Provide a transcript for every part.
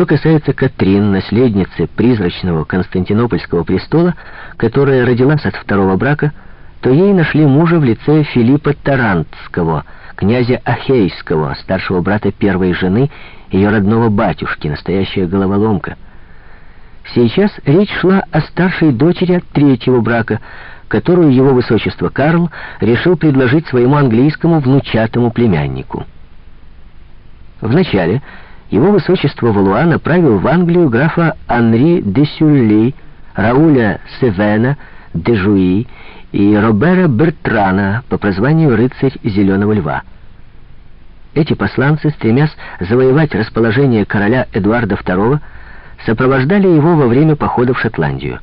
Что касается Катрин, наследницы призрачного Константинопольского престола, которая родилась от второго брака, то ей нашли мужа в лице Филиппа Тарантского, князя Ахейского, старшего брата первой жены, ее родного батюшки, настоящая головоломка. Сейчас речь шла о старшей дочери от третьего брака, которую его высочество Карл решил предложить своему английскому внучатому племяннику. Вначале его высочество Валуа направил в Англию графа Анри де Сюлли, Рауля Севена де Жуи и Робера Бертрана по прозванию «Рыцарь Зеленого Льва». Эти посланцы, стремясь завоевать расположение короля Эдуарда II, сопровождали его во время похода в Шотландию.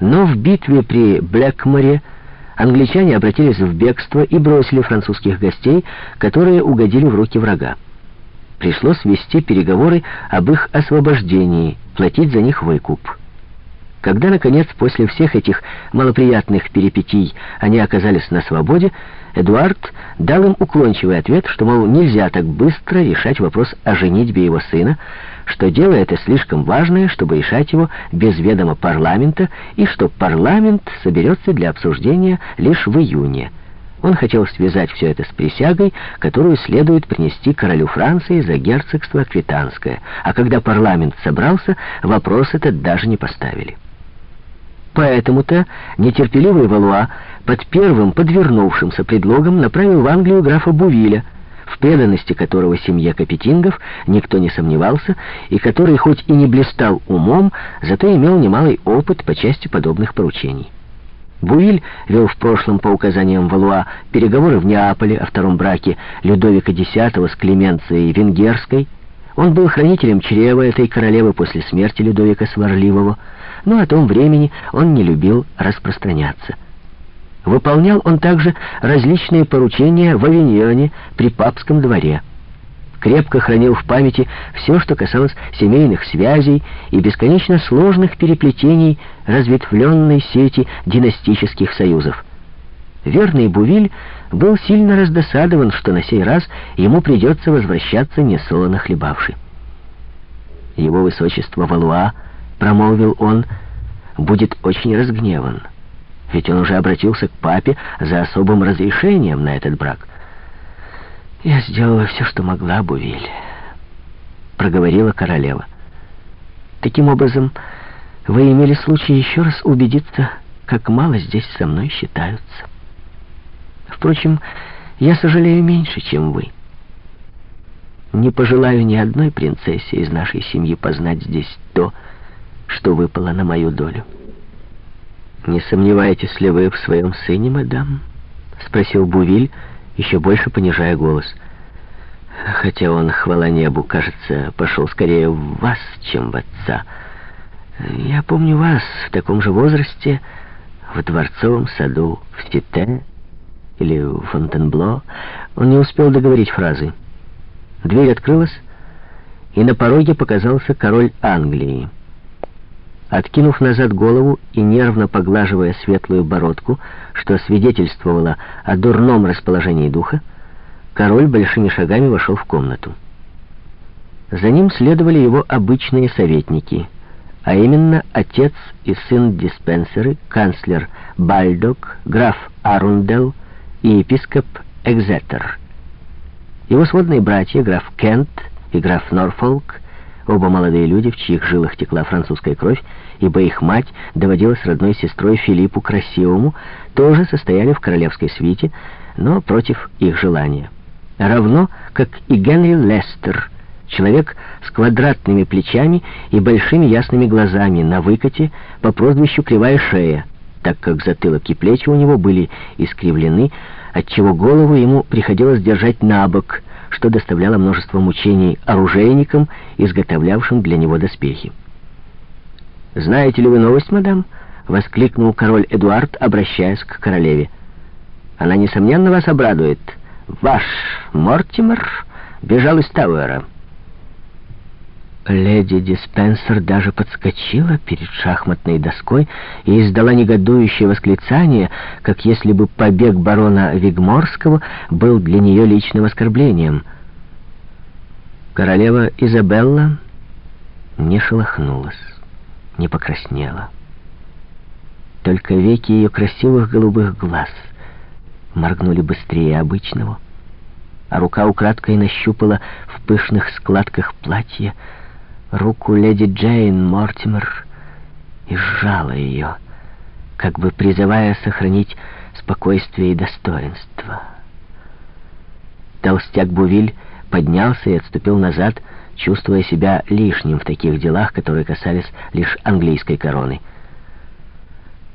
Но в битве при Блэкморе англичане обратились в бегство и бросили французских гостей, которые угодили в руки врага. Пришлось вести переговоры об их освобождении, платить за них выкуп. Когда, наконец, после всех этих малоприятных перипетий они оказались на свободе, Эдуард дал им уклончивый ответ, что, мол, нельзя так быстро решать вопрос о женитьбе его сына, что дело это слишком важное, чтобы решать его без ведома парламента, и что парламент соберется для обсуждения лишь в июне. Он хотел связать все это с присягой, которую следует принести королю Франции за герцогство Аквитанское, а когда парламент собрался, вопрос этот даже не поставили. Поэтому-то нетерпеливый Валуа под первым подвернувшимся предлогом направил в Англию графа Бувиля, в преданности которого семье Капетингов никто не сомневался, и который хоть и не блистал умом, зато имел немалый опыт по части подобных поручений. Бувиль вел в прошлом по указаниям Валуа переговоры в Неаполе о втором браке Людовика X с Клеменцией Венгерской. Он был хранителем чрева этой королевы после смерти Людовика Сварливого, но о том времени он не любил распространяться. Выполнял он также различные поручения в Авиньоне при папском дворе. Крепко хранил в памяти все, что касалось семейных связей и бесконечно сложных переплетений разветвленной сети династических союзов. Верный Бувиль был сильно раздосадован, что на сей раз ему придется возвращаться несолоно хлебавший. Его высочество Валуа промолвил он, будет очень разгневан. Ведь он уже обратился к папе за особым разрешением на этот брак. «Я сделала все, что могла, Бувиль», — проговорила королева. «Таким образом, вы имели случай еще раз убедиться, как мало здесь со мной считаются. Впрочем, я сожалею меньше, чем вы. Не пожелаю ни одной принцессе из нашей семьи познать здесь то, что выпало на мою долю. «Не сомневаетесь ли вы в своем сыне, мадам?» — спросил Бувиль, еще больше понижая голос. «Хотя он, хвала небу, кажется, пошел скорее в вас, чем в отца. Я помню вас в таком же возрасте, в дворцовом саду, в Сите или в Фонтенбло». Он не успел договорить фразы. Дверь открылась, и на пороге показался король Англии. Откинув назад голову и нервно поглаживая светлую бородку, что свидетельствовало о дурном расположении духа, король большими шагами вошел в комнату. За ним следовали его обычные советники, а именно отец и сын диспенсеры, канцлер Бальдок, граф Арундел и епископ Экзетер. Его сводные братья, граф Кент и граф Норфолк, Оба молодые люди, в чьих жилах текла французская кровь, ибо их мать доводилась родной сестрой Филиппу Красивому, тоже состояли в королевской свите, но против их желания. Равно, как и Генри Лестер, человек с квадратными плечами и большими ясными глазами на выкате по прозвищу «Кривая шея», так как затылок и плечи у него были искривлены, отчего голову ему приходилось держать на бок – что доставляло множество мучений оружейникам, изготовлявшим для него доспехи. «Знаете ли вы новость, мадам?» — воскликнул король Эдуард, обращаясь к королеве. «Она, несомненно, вас обрадует. Ваш Мортимер бежал из Тауэра». Леди Диспенсер даже подскочила перед шахматной доской и издала негодующее восклицание, как если бы побег барона Вигморского был для нее личным оскорблением. Королева Изабелла не шелохнулась, не покраснела. Только веки ее красивых голубых глаз моргнули быстрее обычного, а рука украдкой нащупала в пышных складках платья руку леди Джейн Мортимер и сжала ее, как бы призывая сохранить спокойствие и достоинство. Толстяк Бувиль поднялся и отступил назад, чувствуя себя лишним в таких делах, которые касались лишь английской короны —